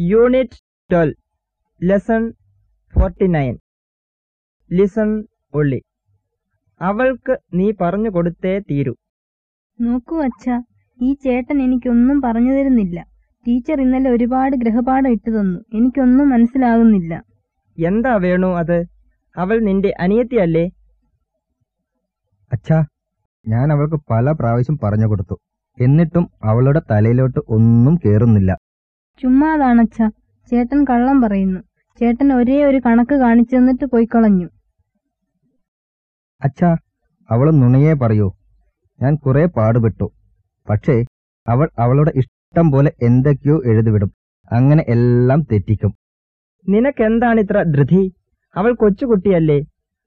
Unit twelve lesson forty nine listen only അവൾക്ക് നീ പറഞ്ഞു കൊടുത്തേ തീരൂ. നോക്കൂ അച്ഛ ഈ ചേട്ടൻ എനിക്കൊന്നും പറഞ്ഞു തരുന്നില്ല. ടീച്ചർ ഇന്നലെ ഒരുപാട് ഗ്രഹപാഠം ഇട്ടു തന്നു. എനിക്കൊന്നും മനസ്സിലാകുന്നില്ല. എന്താ വേണു അത്? അവൾ നിന്റെ അനിയത്തിയല്ലേ? അച്ഛാ ഞാൻ അവൾക്ക് പല പ്രാവശ്യം പറഞ്ഞു കൊടുത്തു. എന്നിട്ടും അവളുടെ തലയിലോട്ട് ഒന്നും കേറുന്നില്ല. ചുമ്മാതാണച്ഛാ ചേട്ടൻ കള്ളം പറയുന്നു. ചേട്ടൻ ഒരേ ഒരു കണക്ക് കാണിച്ചു തന്നിട്ട് പോയിക്കളഞ്ഞു അച്ഛാ അവൾ നുണയെ പറയൂ. ഞാൻ കുറെ പാടുപെട്ടു. പക്ഷേ അവൾ അവളുടെ ഇഷ്ടം പോലെ എന്തൊക്കെയോ എഴുതിവിടും. അങ്ങനെ എല്ലാം തെറ്റിക്കും. നിനക്കെന്താണിത്ര ധൃതി? അവൾ കൊച്ചുകുട്ടിയല്ലേ.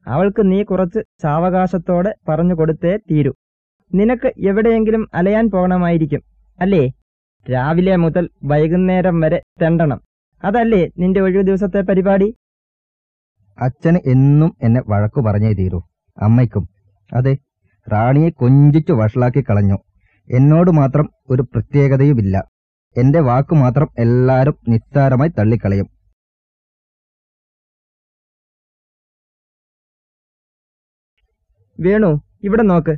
അവൾക്ക് നീ കുറച്ച് സാവകാശത്തോടെ പറഞ്ഞു കൊടുത്തേ തീരൂ. നിനക്ക് എവിടെയെങ്കിലും അലയാൻ പോകണമായിരിക്കും അല്ലേ? രാവിലെ മുതൽ വൈകുന്നേരം വരെ തെണ്ടണം. അതല്ലേ നിന്റെ ഒഴിവു ദിവസത്തെ പരിപാടി? അച്ഛന് എന്നും എന്നെ വഴക്കു പറഞ്ഞേ തീരൂ. അമ്മയ്ക്കും. അതെ റാണിയെ കൊഞ്ചിച്ചു വഷളാക്കി കളഞ്ഞു. എന്നോട് മാത്രം ഒരു പ്രത്യേകതയുമില്ല. എന്റെ വാക്കു മാത്രം എല്ലാരും നിസ്സാരമായി തള്ളിക്കളയും. വേണു ഇവിടെ നോക്ക്.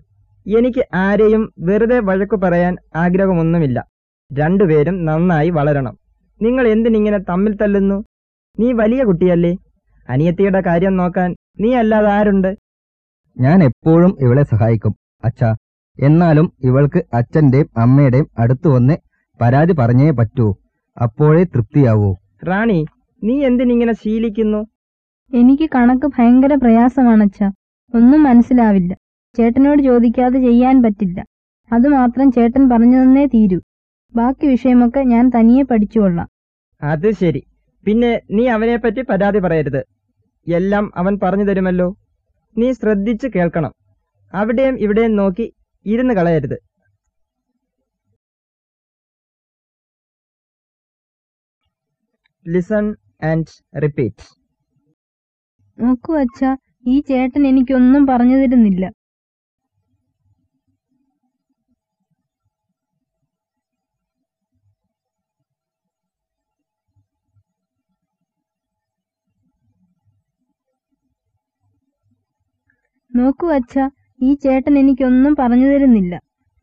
എനിക്ക് ആരെയും വെറുതെ വഴക്കു പറയാൻ ആഗ്രഹമൊന്നുമില്ല. രണ്ടുപേരും നന്നായി വളരണം. നിങ്ങൾ എന്തിനിങ്ങനെ തമ്മിൽ തല്ലുന്നു? നീ വലിയ കുട്ടിയല്ലേ? അനിയത്തിയുടെ കാര്യം നോക്കാൻ നീ അല്ലാതെ ആരുണ്ട്? ഞാൻ എപ്പോഴും ഇവളെ സഹായിക്കും അച്ഛാ. എന്നാലും ഇവൾക്ക് അച്ഛന്റെയും അമ്മയുടെയും അടുത്തു വന്ന് പരാതി പറഞ്ഞേ പറ്റൂ. അപ്പോഴേ തൃപ്തിയാവൂ. റാണി നീ എന്തിനിങ്ങനെ ശീലിക്കുന്നു? എനിക്ക് കണക്ക് ഭയങ്കര പ്രയാസമാണ് അച്ഛാ ഒന്നും മനസ്സിലാവില്ല. ചേട്ടനോട് ചോദിക്കാതെ ചെയ്യാൻ പറ്റില്ല. അതുമാത്രം ചേട്ടൻ പറഞ്ഞു തന്നേ തീരൂ. ബാക്കി വിഷയമൊക്കെ ഞാൻ തനിയെ പഠിച്ചുകൊള്ളാം. അത് ശരി. പിന്നെ നീ അവനെ പറ്റി പരാതി പറയരുത്. എല്ലാം അവൻ പറഞ്ഞു തരുമല്ലോ. നീ ശ്രദ്ധിച്ച് കേൾക്കണം. അവിടെയും ഇവിടെയും നോക്കി ഇരുന്ന് കളയരുത്. ലിസൺ ആൻഡ് റിപ്പീറ്റ് നോക്കൂ അച്ഛ ഈ ചേട്ടൻ എനിക്കൊന്നും പറഞ്ഞു തരുന്നില്ല. നോക്കൂ അച്ഛ ഈ ചേട്ടൻ എനിക്കൊന്നും പറഞ്ഞു തരുന്നില്ല.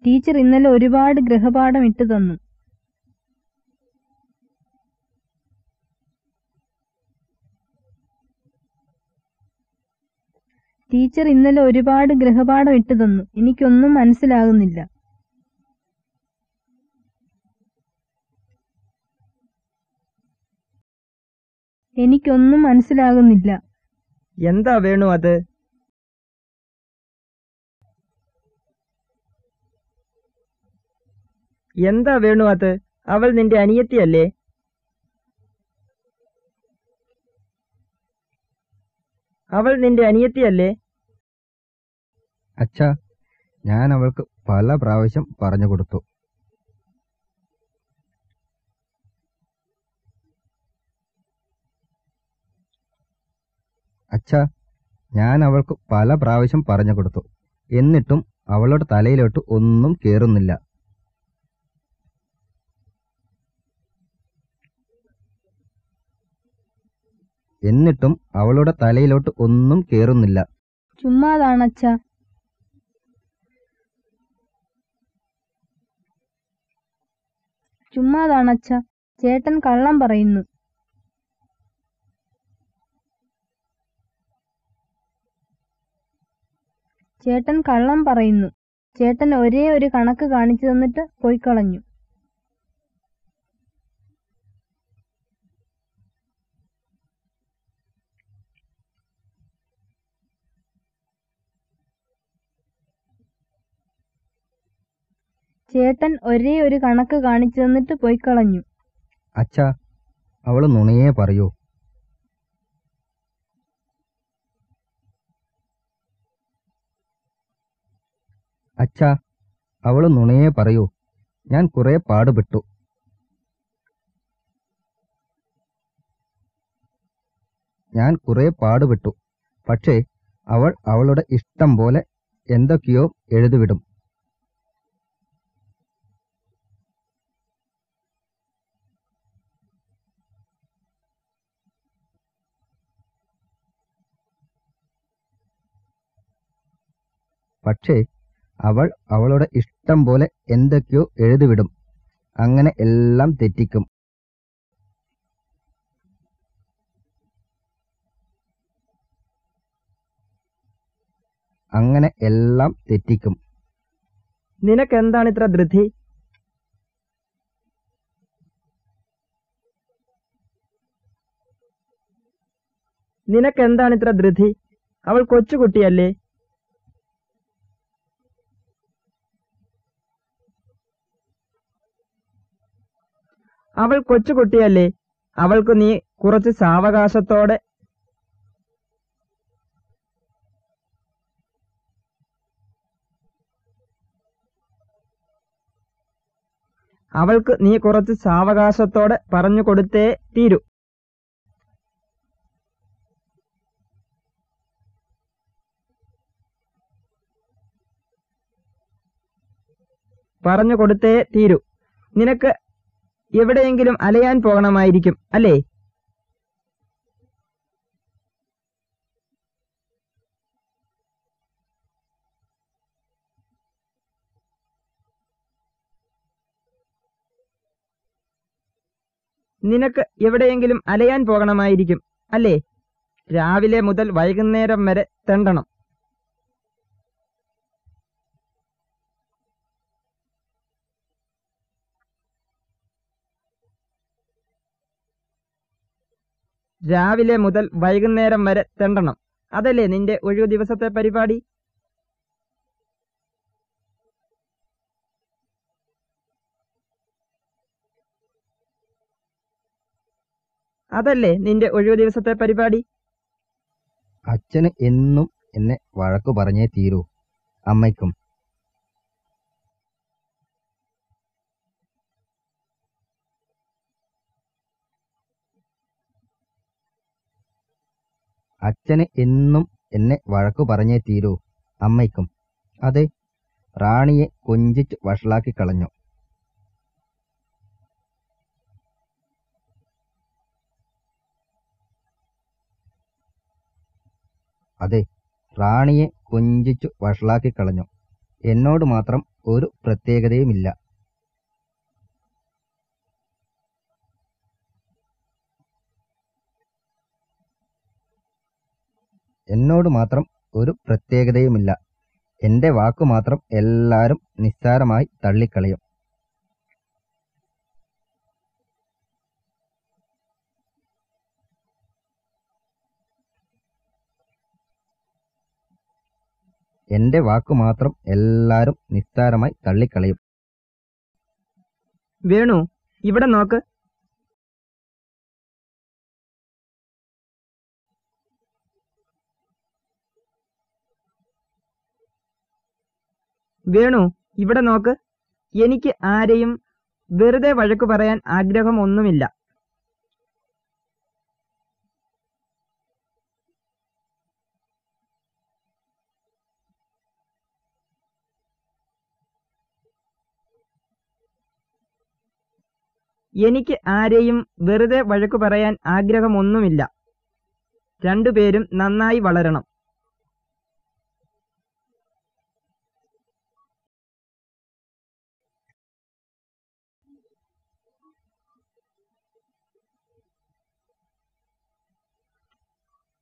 ടീച്ചർ ഇന്നലെ ഒരുപാട് ഗൃഹപാഠം ഇട്ടു തന്നു. ടീച്ചർ ഇന്നലെ ഒരുപാട് ഗൃഹപാഠം ഇട്ടു തന്നു. എനിക്കൊന്നും മനസ്സിലാകുന്നില്ല. എനിക്കൊന്നും മനസ്സിലാകുന്നില്ല. എന്താ വേണു അത്? എന്താ വേണു അത്? അവൾ നിന്റെ അനിയത്തിയല്ലേ? അവൾ നിന്റെ അനിയത്തിയല്ലേ? അച്ഛാ ഞാൻ അവൾക്ക് പല പ്രാവശ്യം പറഞ്ഞു കൊടുത്തു. അച്ഛാ ഞാൻ അവൾക്ക് പല പ്രാവശ്യം പറഞ്ഞു കൊടുത്തു. എന്നിട്ടും അവളുടെ തലയിലോട്ട് ഒന്നും കേറുന്നില്ല. എന്നിട്ടും അവളുടെ തലയിലോട്ട് ഒന്നും കേറുന്നില്ല. ചുമ്മാതാണച്ഛാ ചുമ്മാതാണച്ഛാ ചേട്ടൻ കള്ളം പറയുന്നു. ചേട്ടൻ കള്ളം പറയുന്നു. ചേട്ടൻ ഒരേ ഒരു കണക്ക് കാണിച്ചു തന്നിട്ട് പോയിക്കളഞ്ഞു. ചേട്ടൻ ഒരേ ഒരു കണക്ക് കാണിച്ചു തന്നിട്ട് പോയിക്കളഞ്ഞു അച്ഛാ അവൾ നുണയേ പറയൂ. അച്ഛാ അവൾ നുണയേ പറയൂ. ഞാൻ കുറെ പാടുപെട്ടു. ഞാൻ കുറെ പാടുപെട്ടു. പക്ഷേ അവൾ അവളുടെ ഇഷ്ടം പോലെ എന്തൊക്കെയോ എഴുതിവിടും. പക്ഷേ അവൾ അവളുടെ ഇഷ്ടം പോലെ എന്തൊക്കെയോ എഴുതിവിടും. അങ്ങനെ എല്ലാം തെറ്റിക്കും. അങ്ങനെ എല്ലാം തെറ്റിക്കും. നിനക്ക് എന്താണ് നിനക്കെന്താണിത്ര ധൃതി നിനക്കെന്താണിത്ര ധൃതി? അവൾ കൊച്ചുകുട്ടിയല്ലേ? അവൾ കൊച്ചുകുട്ടിയല്ലേ? അവൾക്ക് നീ കുറച്ച് സാവകാശത്തോടെ അവൾക്ക് നീ കുറച്ച് സാവകാശത്തോടെ പറഞ്ഞു കൊടുത്തേ തീരൂ. പറഞ്ഞു കൊടുത്തേ തീരൂ. നിനക്ക് എവിടെയെങ്കിലും അലയാൻ പോകണമായിരിക്കും അല്ലേ? നിനക്ക് എവിടെയെങ്കിലും അലയാൻ പോകണമായിരിക്കും അല്ലേ? രാവിലെ മുതൽ വൈകുന്നേരം വരെ തെണ്ടണം. രാവിലെ മുതൽ വൈകുന്നേരം വരെ തെണ്ടണം. അതല്ലേ നിന്റെ ഒഴിവു ദിവസത്തെ പരിപാടി? അതല്ലേ നിന്റെ ഒഴിവു ദിവസത്തെ പരിപാടി? അച്ഛന് എന്നും എന്നെ വഴക്കു പറഞ്ഞേ തീരൂ. അമ്മയ്ക്കും അച്ഛന് എന്നും എന്നെ വഴക്കു പറഞ്ഞേ തീരൂ അമ്മയ്ക്കും. അതെ റാണിയെ കൊഞ്ചിച്ച് വഷളാക്കി കളഞ്ഞു. അതെ റാണിയെ കൊഞ്ചിച്ചു വഷളാക്കി കളഞ്ഞു. എന്നോട് മാത്രം ഒരു പ്രത്യേകതയുമില്ല. എന്നോട് മാത്രം ഒരു പ്രത്യേകതയുമില്ല. എന്റെ വാക്കു മാത്രം എല്ലാരും നിസ്സാരമായി തള്ളിക്കളയും. എന്റെ വാക്കു മാത്രം എല്ലാരും നിസ്സാരമായി തള്ളിക്കളയും. വേണു ഇവിടെ നോക്ക്. വേണു ഇവിടെ നോക്ക്. എനിക്ക് ആരെയും വെറുതെ വഴക്കു പറയാൻ ആഗ്രഹമൊന്നുമില്ല. എനിക്ക് ആരെയും വെറുതെ വഴക്കു പറയാൻ ആഗ്രഹമൊന്നുമില്ല. രണ്ടുപേരും നന്നായി വളരണം.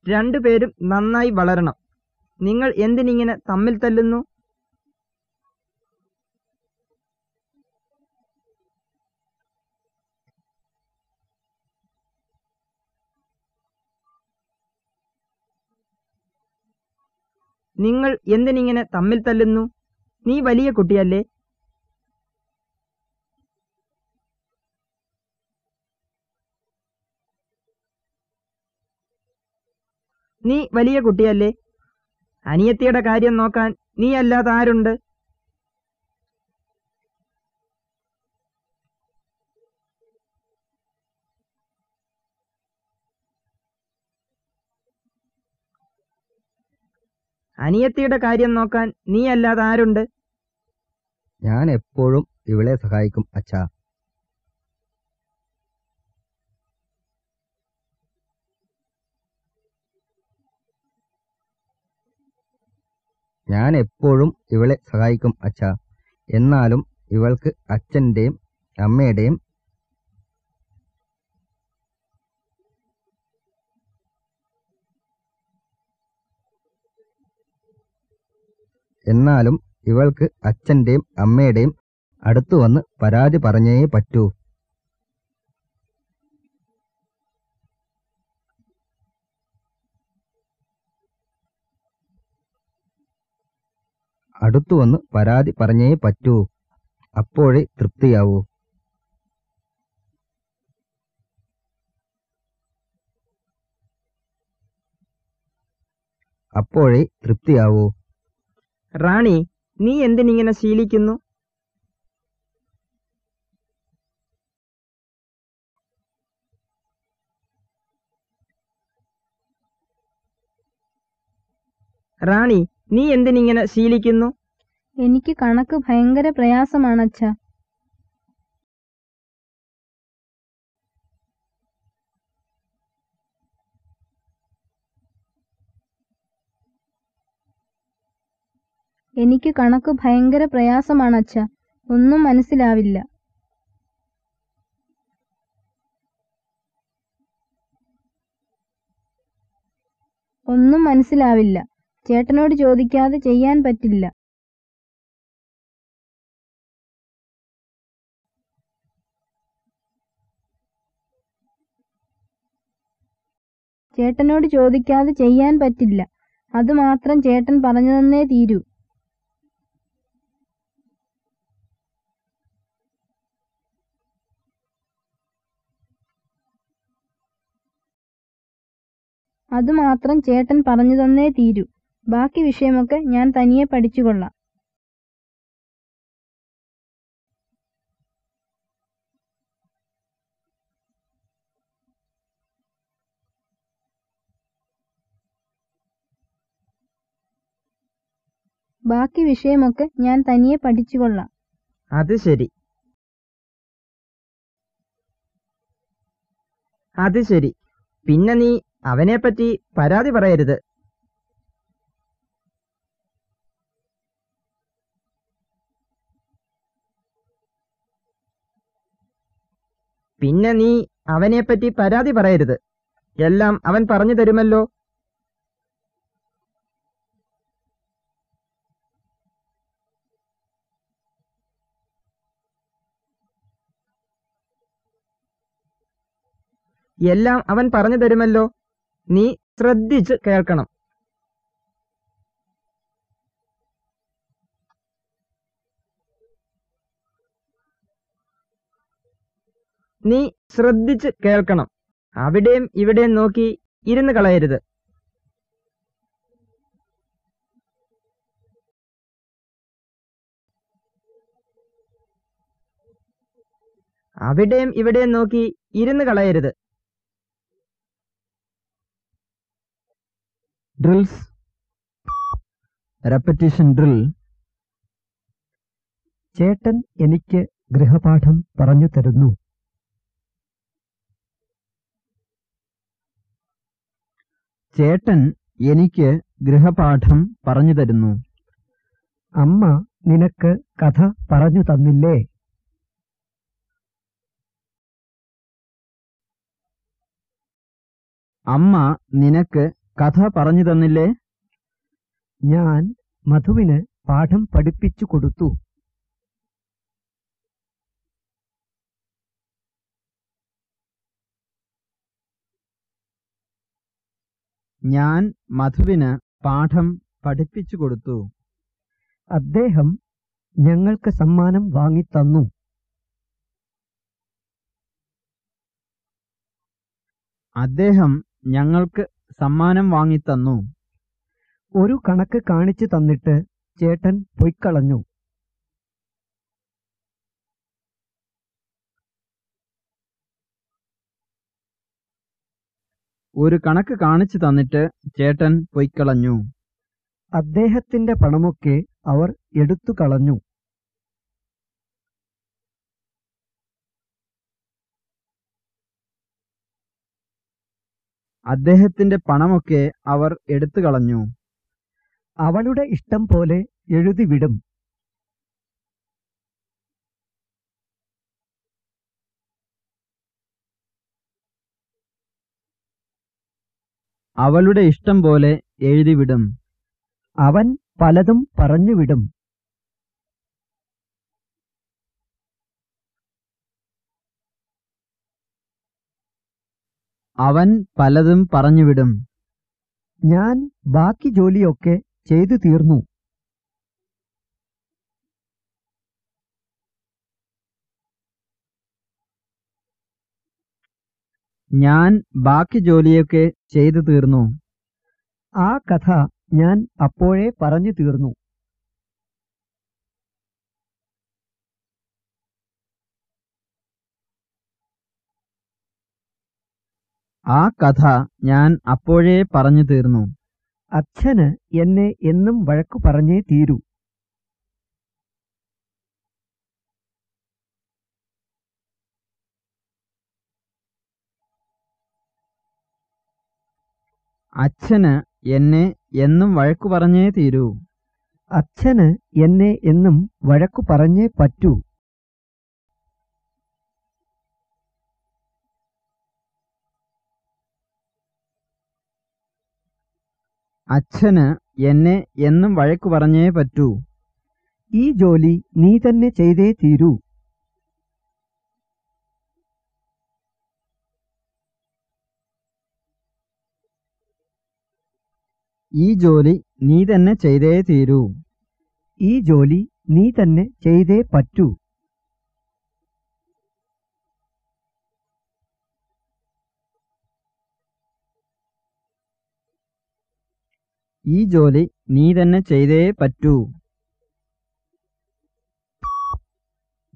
രണ്ടുപേരും നന്നായി വളരണം. നിങ്ങൾ എന്തിനിങ്ങനെ തമ്മിൽ തല്ലുന്നു? നിങ്ങൾ എന്തിനിങ്ങനെ തമ്മിൽ തല്ലുന്നു? നീ വലിയ കുട്ടിയല്ലേ. നീ വലിയ കുട്ടിയല്ലേ? അനിയത്തിയുടെ കാര്യം നോക്കാൻ നീ അല്ലാതെ ആരുണ്ട്? അനിയത്തിയുടെ കാര്യം നോക്കാൻ നീ അല്ലാതെ ആരുണ്ട്? ഞാൻ എപ്പോഴും ഇവളെ സഹായിക്കും അച്ഛാ. ഞാൻ എപ്പോഴും ഇവളെ സഹായിക്കും അച്ഛ. എന്നാലും ഇവൾക്ക് അച്ഛന്റെയും അമ്മയുടെയും എന്നാലും ഇവൾക്ക് അച്ഛന്റെയും അമ്മയുടെയും അടുത്തു വന്ന് പരാതി പറഞ്ഞേ പറ്റൂ. അടുത്തു വന്ന് പരാതി പറഞ്ഞേ പറ്റൂ. അപ്പോഴേ തൃപ്തിയാവൂ. അപ്പോഴേ തൃപ്തിയാവൂ. റാണി നീ എന്തിനിങ്ങനെ ശീലിക്കുന്നു? റാണി നീ എന്തിനിങ്ങനെ ശീലിക്കുന്നു? എനിക്ക് കണക്ക് ഭയങ്കര പ്രയാസമാണ് അച്ഛ. എനിക്ക് കണക്ക് ഭയങ്കര പ്രയാസമാണ് അച്ഛ. ഒന്നും മനസ്സിലാവില്ല. ഒന്നും മനസ്സിലാവില്ല. ചേട്ടനോട് ചോദിക്കാതെ ചെയ്യാൻ പറ്റില്ല. ചേട്ടനോട് ചോദിക്കാതെ ചെയ്യാൻ പറ്റില്ല. അതുമാത്രം ചേട്ടൻ പറഞ്ഞു തന്നേ തീരൂ. അതുമാത്രം ചേട്ടൻ പറഞ്ഞു തന്നേ തീരൂ. ബാക്കി വിഷയമൊക്കെ ഞാൻ തനിയെ പഠിച്ചുകൊള്ളാം. ബാക്കി വിഷയമൊക്കെ ഞാൻ തനിയെ പഠിച്ചുകൊള്ളാം. അത് ശരി. അത് ശരി. പിന്നെ നീ അവനെ പറ്റി പരാതി പറയരുത്. പിന്നെ നീ അവനെപ്പറ്റി പരാതി പറയരുത്. എല്ലാം അവൻ പറഞ്ഞു തരുമല്ലോ. എല്ലാം അവൻ പറഞ്ഞു തരുമല്ലോ. നീ ശ്രദ്ധിച്ച് കേൾക്കണം. നീ ശ്രദ്ധിച്ച് കേൾക്കണം. അവിടെയും ഇവിടെയും നോക്കി ഇരുന്ന് കളയരുത്. അവിടെയും ഇവിടെയും നോക്കി ഇരുന്ന് കളയരുത്. ഡ്രിൽസ്. Repetition drill. ചേട്ടൻ എനിക്ക് ഗൃഹപാഠം പറഞ്ഞു തരുന്നു. ചേട്ടൻ എനിക്ക് ഗൃഹപാഠം പറഞ്ഞു തരുന്നു. അമ്മ നിനക്ക് കഥ പറഞ്ഞു തന്നില്ലേ? അമ്മ നിനക്ക് കഥ പറഞ്ഞു തന്നില്ലേ? ഞാൻ മധുവിന് പാഠം പഠിപ്പിച്ചു കൊടുത്തു. ഞാൻ മധുവിന് പാഠം പഠിപ്പിച്ചു കൊടുത്തു. അദ്ദേഹം ഞങ്ങൾക്ക് സമ്മാനം വാങ്ങിത്തന്നു. അദ്ദേഹം ഞങ്ങൾക്ക് സമ്മാനം വാങ്ങിത്തന്നു. ഒരു കണക്ക് കാണിച്ചു തന്നിട്ട് ചേട്ടൻ പൊയ്ക്കളഞ്ഞു. ഒരു കണക്ക് കാണിച്ചു തന്നിട്ട് ചേട്ടൻ പൊയ്ക്കളഞ്ഞു. അദ്ദേഹത്തിന്റെ പണമൊക്കെ അവർ എടുത്തു കളഞ്ഞു. അദ്ദേഹത്തിന്റെ പണമൊക്കെ അവർ എടുത്തു കളഞ്ഞു. അവളുടെ ഇഷ്ടം പോലെ എഴുതിവിടും അവളുടെ ഇഷ്ടം പോലെ എഴുതിവിടും. അവൻ പലതും പറഞ്ഞുവിടും. അവൻ പലതും പറഞ്ഞുവിടും. ഞാൻ ബാക്കി ജോലിയൊക്കെ ചെയ്തു തീർന്നു. ഞാൻ ബാക്കി ജോലിയൊക്കെ ചെയ്തു തീർന്നു. ആ കഥ ഞാൻ അപ്പോഴേ പറഞ്ഞു തീർന്നു. ആ കഥ ഞാൻ അപ്പോഴേ പറഞ്ഞു തീർന്നു. അച്ഛന് എന്നെ എന്നും വഴക്കു പറഞ്ഞേ തീരൂ. അച്ഛന് എന്നെ എന്നും വഴക്കു പറഞ്ഞേ തീരൂ. അച്ഛന് എന്നെ എന്നും വഴക്കു പറഞ്ഞേ പറ്റൂ. അച്ഛന് എന്നെ എന്നും വഴക്കു പറഞ്ഞേ പറ്റൂ. ഈ ജോലി നീ തന്നെ ചെയ്തേ തീരൂ. ഈ ജോലി നീ തന്നെ ചെയ്തേ തീരൂ. ഈ ജോലി നീ തന്നെ ചെയ്തേ പറ്റൂ. ഈ ജോലി നീ തന്നെ ചെയ്തേ പറ്റൂ.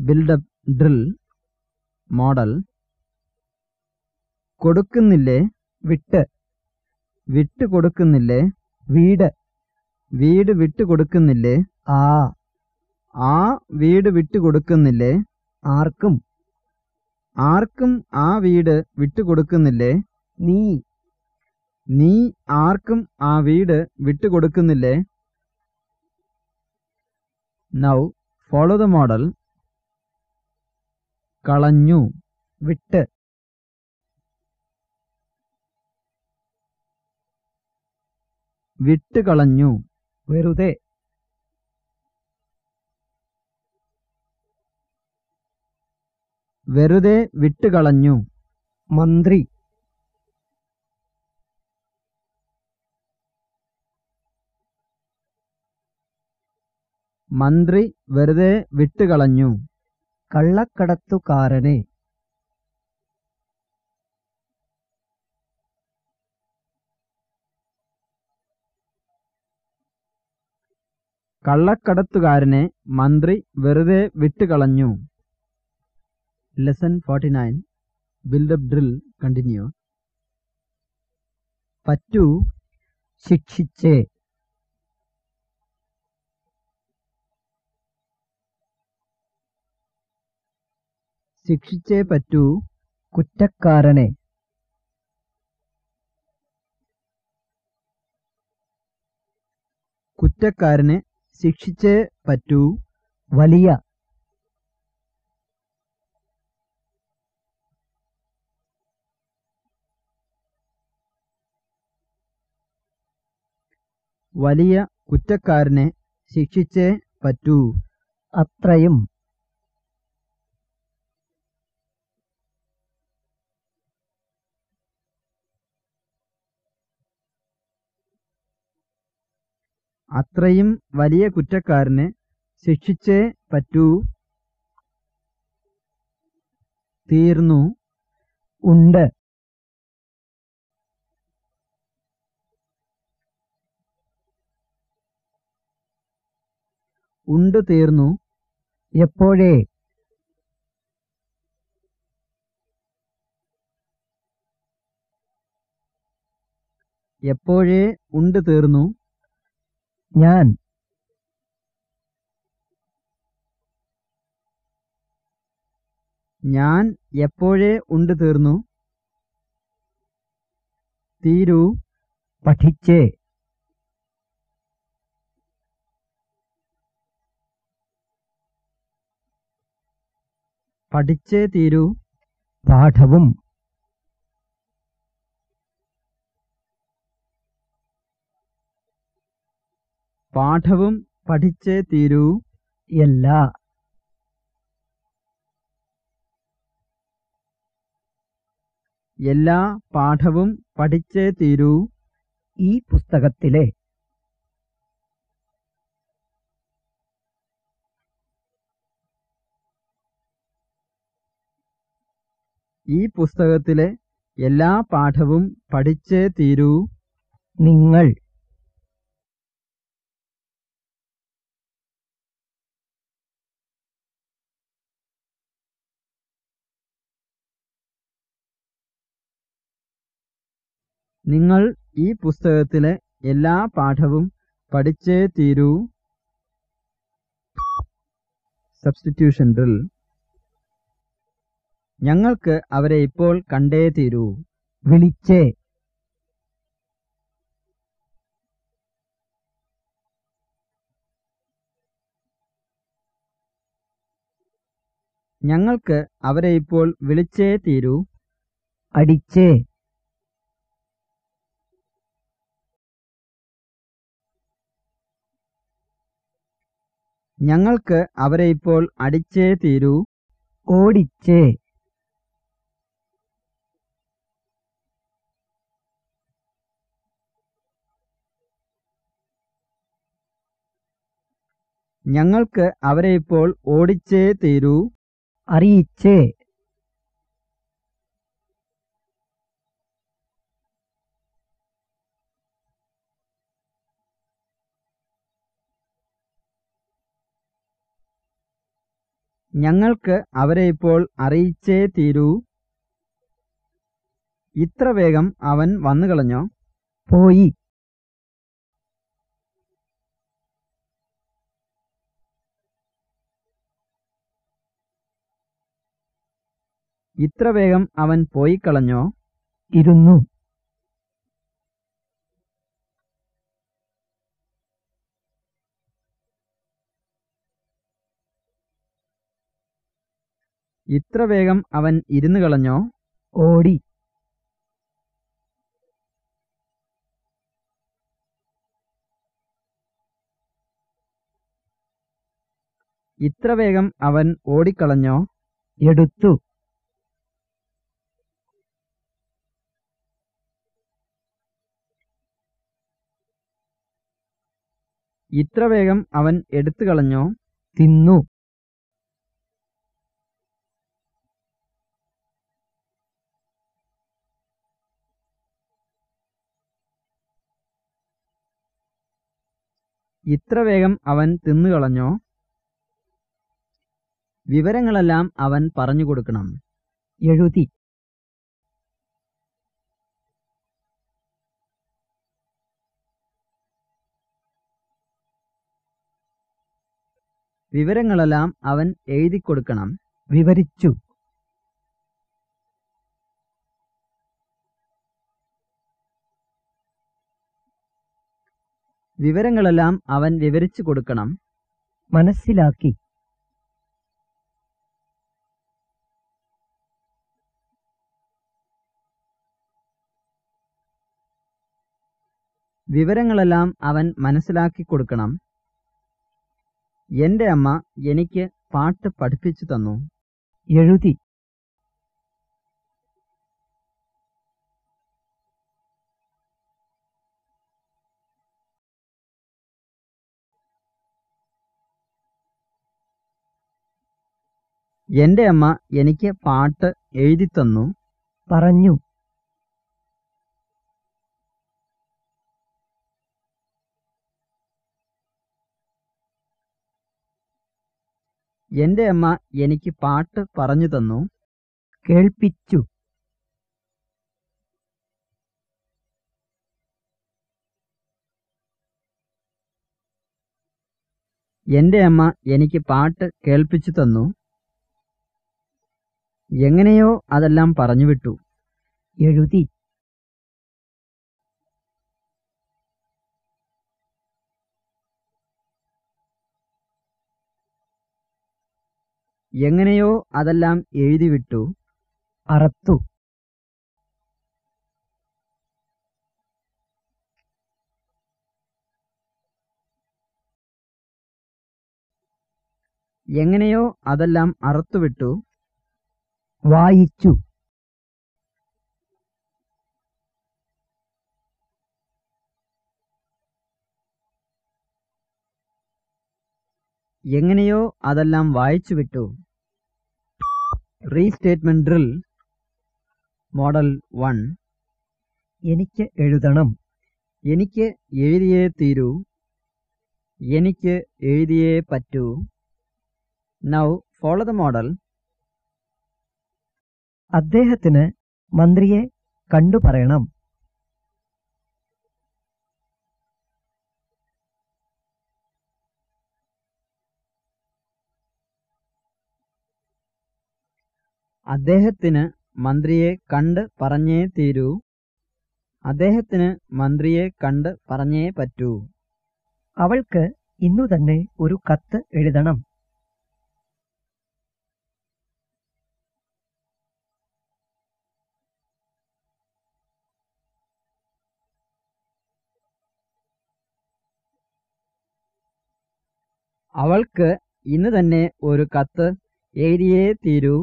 ബിൽഡപ്പ് ഡ്രിൽ മോഡൽ കൊടുക്കുന്നില്ലേ? വിട്ട്. വിട്ട് കൊടുക്കുന്നില്ലേ? വീട്. വീട് വിട്ടു കൊടുക്കുന്നില്ലേ ആ. ആ വീട് വിട്ടു കൊടുക്കുന്നില്ലേ ആർക്കും. ആർക്കും ആ വീട് വിട്ടു കൊടുക്കുന്നില്ലേ നീ. നീ ആർക്കും ആ വീട് വിട്ടു കൊടുക്കുന്നില്ലേ നൗ ഫോളോ ദ മോഡൽ. കളഞ്ഞു. വിട്ട്. വിട്ടു കളഞ്ഞു വെറുതെ. വെറുതെ വിട്ടുകളഞ്ഞു. മന്ത്രി. മന്ത്രി വെറുതെ വിട്ടുകളഞ്ഞു. കള്ളക്കടത്തുകാരനെ. കള്ളക്കടത്തുകാരനെ മന്ത്രി വെറുതെ വിട്ടുകളഞ്ഞു. Lesson forty nine buildup drill continue പറ്റു ശിക്ഷിച്ചേ. ശിക്ഷിച്ചേ പറ്റൂ കുറ്റക്കാരനെ. കുറ്റക്കാരനെ ശിക്ഷിച്ചേ പറ്റൂ. വലിയ വലിയ കുറ്റക്കാരനെ ശിക്ഷിച്ചേ പറ്റൂ. അത്രയും. അത്രയും വലിയ കുറ്റക്കാരനെ ശിക്ഷിച്ചേ പറ്റൂ. തീർന്നു. ഉണ്ട്. ഉണ്ട് തീർന്നു. എപ്പോഴേ? എപ്പോഴേ? ഉണ്ട് തീർന്നു. ഞാൻ. ഞാൻ എപ്പോഴേ ഉണ്ട് തീർന്നു? തീരൂ. പഠിച്ചേ. പഠിച്ചേ തീരൂ. പാഠവും പാഠവും പഠിച്ചേ തീരൂ എല്ലാ. എല്ലാ പാഠവും പഠിച്ചേ തീരൂ ഈ പുസ്തകത്തിലെ. ഈ പുസ്തകത്തിലെ എല്ലാ പാഠവും പഠിച്ചേ തീരൂ നിങ്ങൾ. നിങ്ങൾ ഈ പുസ്തകത്തിലെ എല്ലാ പാഠവും പഠിച്ചേ തീരൂ. സബ്സ്റ്റിറ്റ്യൂഷൻ ഡ്രിൽ ഞങ്ങൾക്ക് അവരെ ഇപ്പോൾ കണ്ടേ തീരൂ. വിളിച്ചേ. ഞങ്ങൾക്ക് അവരെ ഇപ്പോൾ വിളിച്ചേ തീരൂ. അടിച്ചേ. ഞങ്ങൾക്ക് അവരെ ഇപ്പോൾ അടിച്ചേ തീരൂ. ഓടിച്ചേ. ഞങ്ങൾക്ക് അവരെ ഇപ്പോൾ ഓടിച്ചേ തീരൂ. അറിയിച്ചേ. ഞങ്ങൾക്ക് അവരെ ഇപ്പോൾ അറിയിച്ചേ തീരൂ. ഇത്ര വേഗം അവൻ വന്നു കളഞ്ഞോ? പോയി. ഇത്ര വേഗം അവൻ പോയിക്കളഞ്ഞോ ഇരുന്നു. ഇത്ര വേഗം അവൻ ഇരുന്നു കളഞ്ഞോ? ഓടി. ഇത്ര വേഗം അവൻ ഓടിക്കളഞ്ഞോ? എടുത്തു. ഇത്ര വേഗം അവൻ എടുത്തു കളഞ്ഞോ? തിന്നു. ഇത്ര വേഗം അവൻ തിന്നുകളഞ്ഞോ വിവരങ്ങളെല്ലാം അവൻ പറഞ്ഞു കൊടുക്കണം. എഴുതി. വിവരങ്ങളെല്ലാം അവൻ എഴുതി കൊടുക്കണം. വിവരിച്ചു. വിവരങ്ങളെല്ലാം അവൻ വിവരിച്ചു കൊടുക്കണം. മനസ്സിലാക്കി. വിവരങ്ങളെല്ലാം അവൻ മനസ്സിലാക്കി കൊടുക്കണം. എന്റെ അമ്മ എനിക്ക് പാട്ട് പഠിപ്പിച്ചു തന്നു. എഴുതി. എന്റെ അമ്മ എനിക്ക് പാട്ട് എഴുതി തന്നു പറഞ്ഞു. എന്റെ അമ്മ എനിക്ക് പാട്ട് പറഞ്ഞു തന്നു. കേൾപ്പിച്ചു. എന്റെ അമ്മ എനിക്ക് പാട്ട് കേൾപ്പിച്ചു തന്നു. എങ്ങനെയോ അതെല്ലാം പറഞ്ഞുവിട്ടു. എഴുതി. എങ്ങനെയോ അതെല്ലാം എഴുതിവിട്ടു. അറത്തു. എങ്ങനെയോ അതെല്ലാം അറുത്തുവിട്ടു. വായിച്ചു. എങ്ങനെയോ അതെല്ലാം വായിച്ചു വിട്ടു റീസ്റ്റേറ്റ്മെന്റ് ഡ്രിൽ മോഡൽ വൺ. എനിക്ക് എഴുതണം. എനിക്ക് എഴുതിയേ തീരൂ. എനിക്ക് എഴുതിയേ പറ്റൂ. Now follow the model. അദ്ദേഹത്തിന് മന്ത്രിയെ കണ്ടു പറയണം. അദ്ദേഹത്തിന് മന്ത്രിയെ കണ്ട് പറഞ്ഞേ തീരൂ. അദ്ദേഹത്തിന് മന്ത്രിയെ കണ്ട് പറഞ്ഞേ പറ്റൂ. അവൾക്ക് ഇന്നു തന്നെ ഒരു കത്ത് എഴുതണം. അവൾക്ക് ഇന്ന് തന്നെ ഒരു കത്ത് എഴുതിയേ തീരൂ.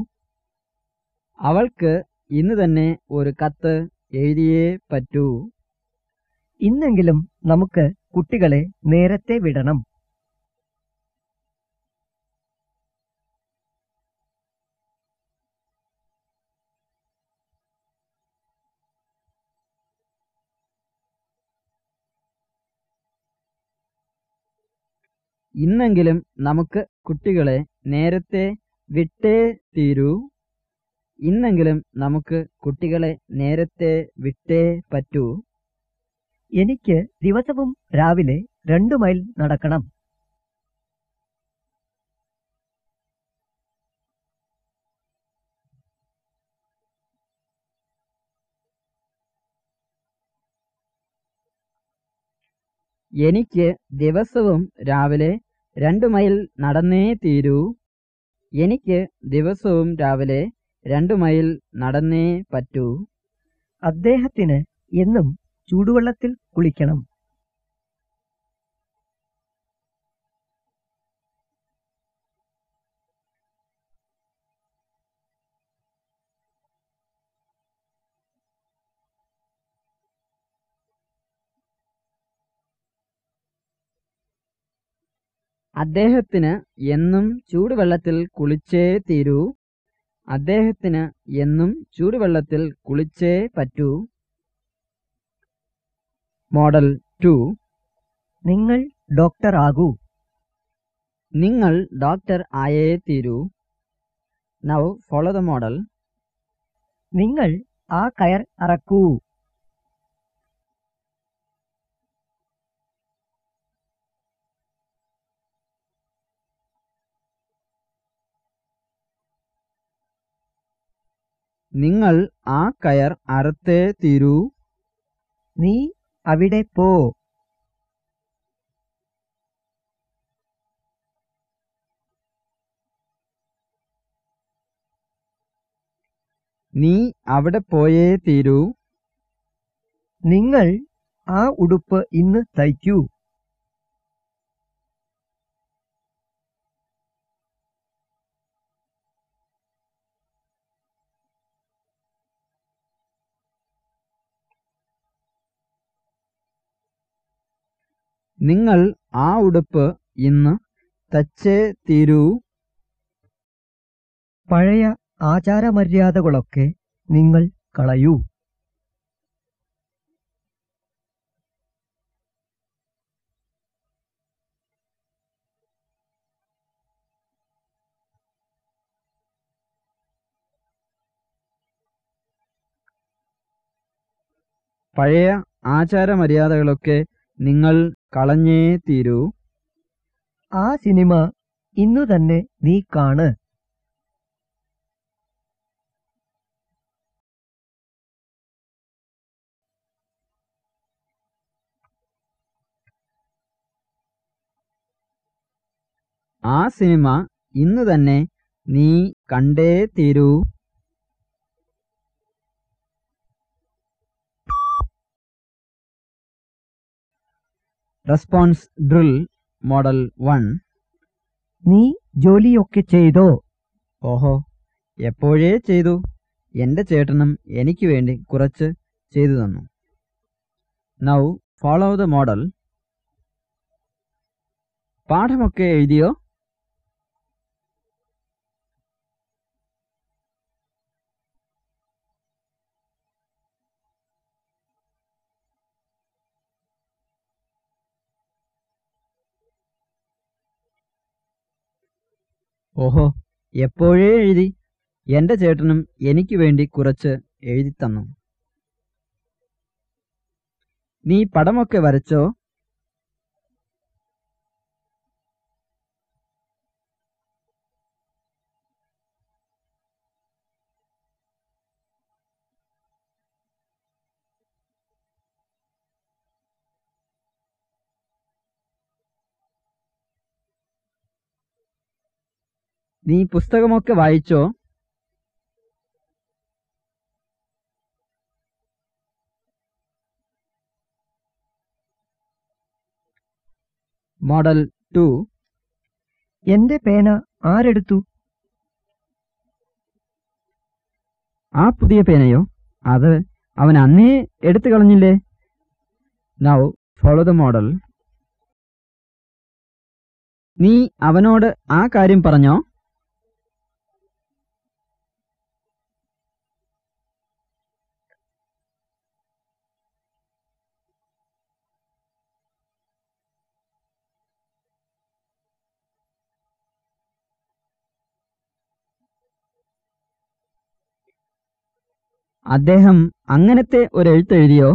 അവൾക്ക് ഇന്ന് തന്നെ ഒരു കത്ത് എഴുതിയേ പറ്റൂ. ഇന്നെങ്കിലും നമുക്ക് കുട്ടികളെ നേരത്തെ വിടണം. ഇന്നെങ്കിലും നമുക്ക് കുട്ടികളെ നേരത്തെ വിട്ടേ തീരൂ. ഇന്നെങ്കിലും നമുക്ക് കുട്ടികളെ നേരത്തെ വിട്ടേ പറ്റൂ. എനിക്ക് ദിവസവും രാവിലെ രണ്ടു മൈൽ നടക്കണം. എനിക്ക് ദിവസവും രാവിലെ രണ്ട് മൈൽ നടന്നേ തീരൂ. എനിക്ക് ദിവസവും രാവിലെ രണ്ട് മൈൽ നടന്നേ പറ്റൂ. അദ്ദേഹത്തിന് എന്നും ചൂടുവെള്ളത്തിൽ കുളിക്കണം. അദ്ദേഹത്തിന് എന്നും ചൂടുവെള്ളത്തിൽ കുളിച്ചേ തീരൂ. അദ്ദേഹത്തിന് എന്നും ചൂടുവെള്ളത്തിൽ കുളിച്ചേ പറ്റൂ. Model two. നിങ്ങൾ ഡോക്ടർ ആകൂ. നിങ്ങൾ ഡോക്ടർ ആയേ തീരൂ. നൗ ഫോളോ ദ മോഡൽ നിങ്ങൾ ആ കയർ അറക്കൂ. നിങ്ങൾ ആ കയർ അറുത്തേ തീരൂ. നീ അവിടെ പോ. നീ അവിടെ പോയേ തീരൂ. നിങ്ങൾ ആ ഉടുപ്പ് ഇന്ന് തയ്ക്കൂ. നിങ്ങൾ ആ ഉടുപ്പ് ഇന്ന് തച്ചേ തീരൂ. പഴയ ആചാരമര്യാദകളൊക്കെ നിങ്ങൾ കളയൂ. പഴയ ആചാരമര്യാദകളൊക്കെ നിങ്ങൾ കളഞ്ഞേ തീരൂ. ആ സിനിമ ഇന്നു തന്നെ നീ കാണ്. ആ സിനിമ ഇന്ന് തന്നെ നീ കണ്ടേ തീരൂ. Response drill model one. നീ ജോലിയൊക്കെ ചെയ്തോ? ഓഹോ എപ്പോഴേ ചെയ്തു? എന്റെ ചേട്ടനും എനിക്ക് വേണ്ടി കുറച്ച് ചെയ്തു തന്നു. നൗ ഫോളോ ദ മോഡൽ പാഠമൊക്കെ എഴുതിയോ? ഓഹോ എപ്പോഴേ എഴുതി? എന്റെ ചേട്ടനും എനിക്ക് വേണ്ടി കുറച്ച് എഴുതി തന്നു നീ പടമൊക്കെ വരച്ചോ? നീ പുസ്തകമൊക്കെ വായിച്ചോ? Model two. എന്റെ പേന ആരെടുത്തു? ആ പുതിയ പേനയോ? അത് അവൻ അന്നേ എടുത്തു കളഞ്ഞില്ലേ? നൗ ഫോളോ ദ മോഡൽ നീ അവനോട് ആ കാര്യം പറഞ്ഞോ? അദ്ദേഹം അങ്ങനത്തെ ഒരു എഴുത്തെഴുതിയോ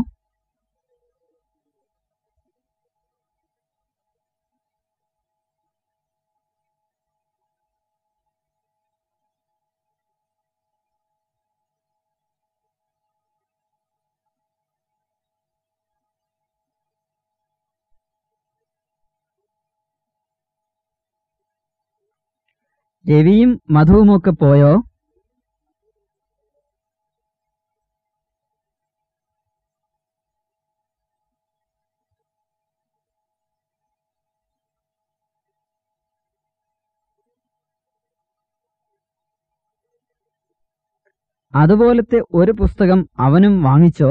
രവിയും മധുവുമൊക്കെ പോയോ? അതുപോലത്തെ ഒരു പുസ്തകം അവനും വാങ്ങിച്ചോ?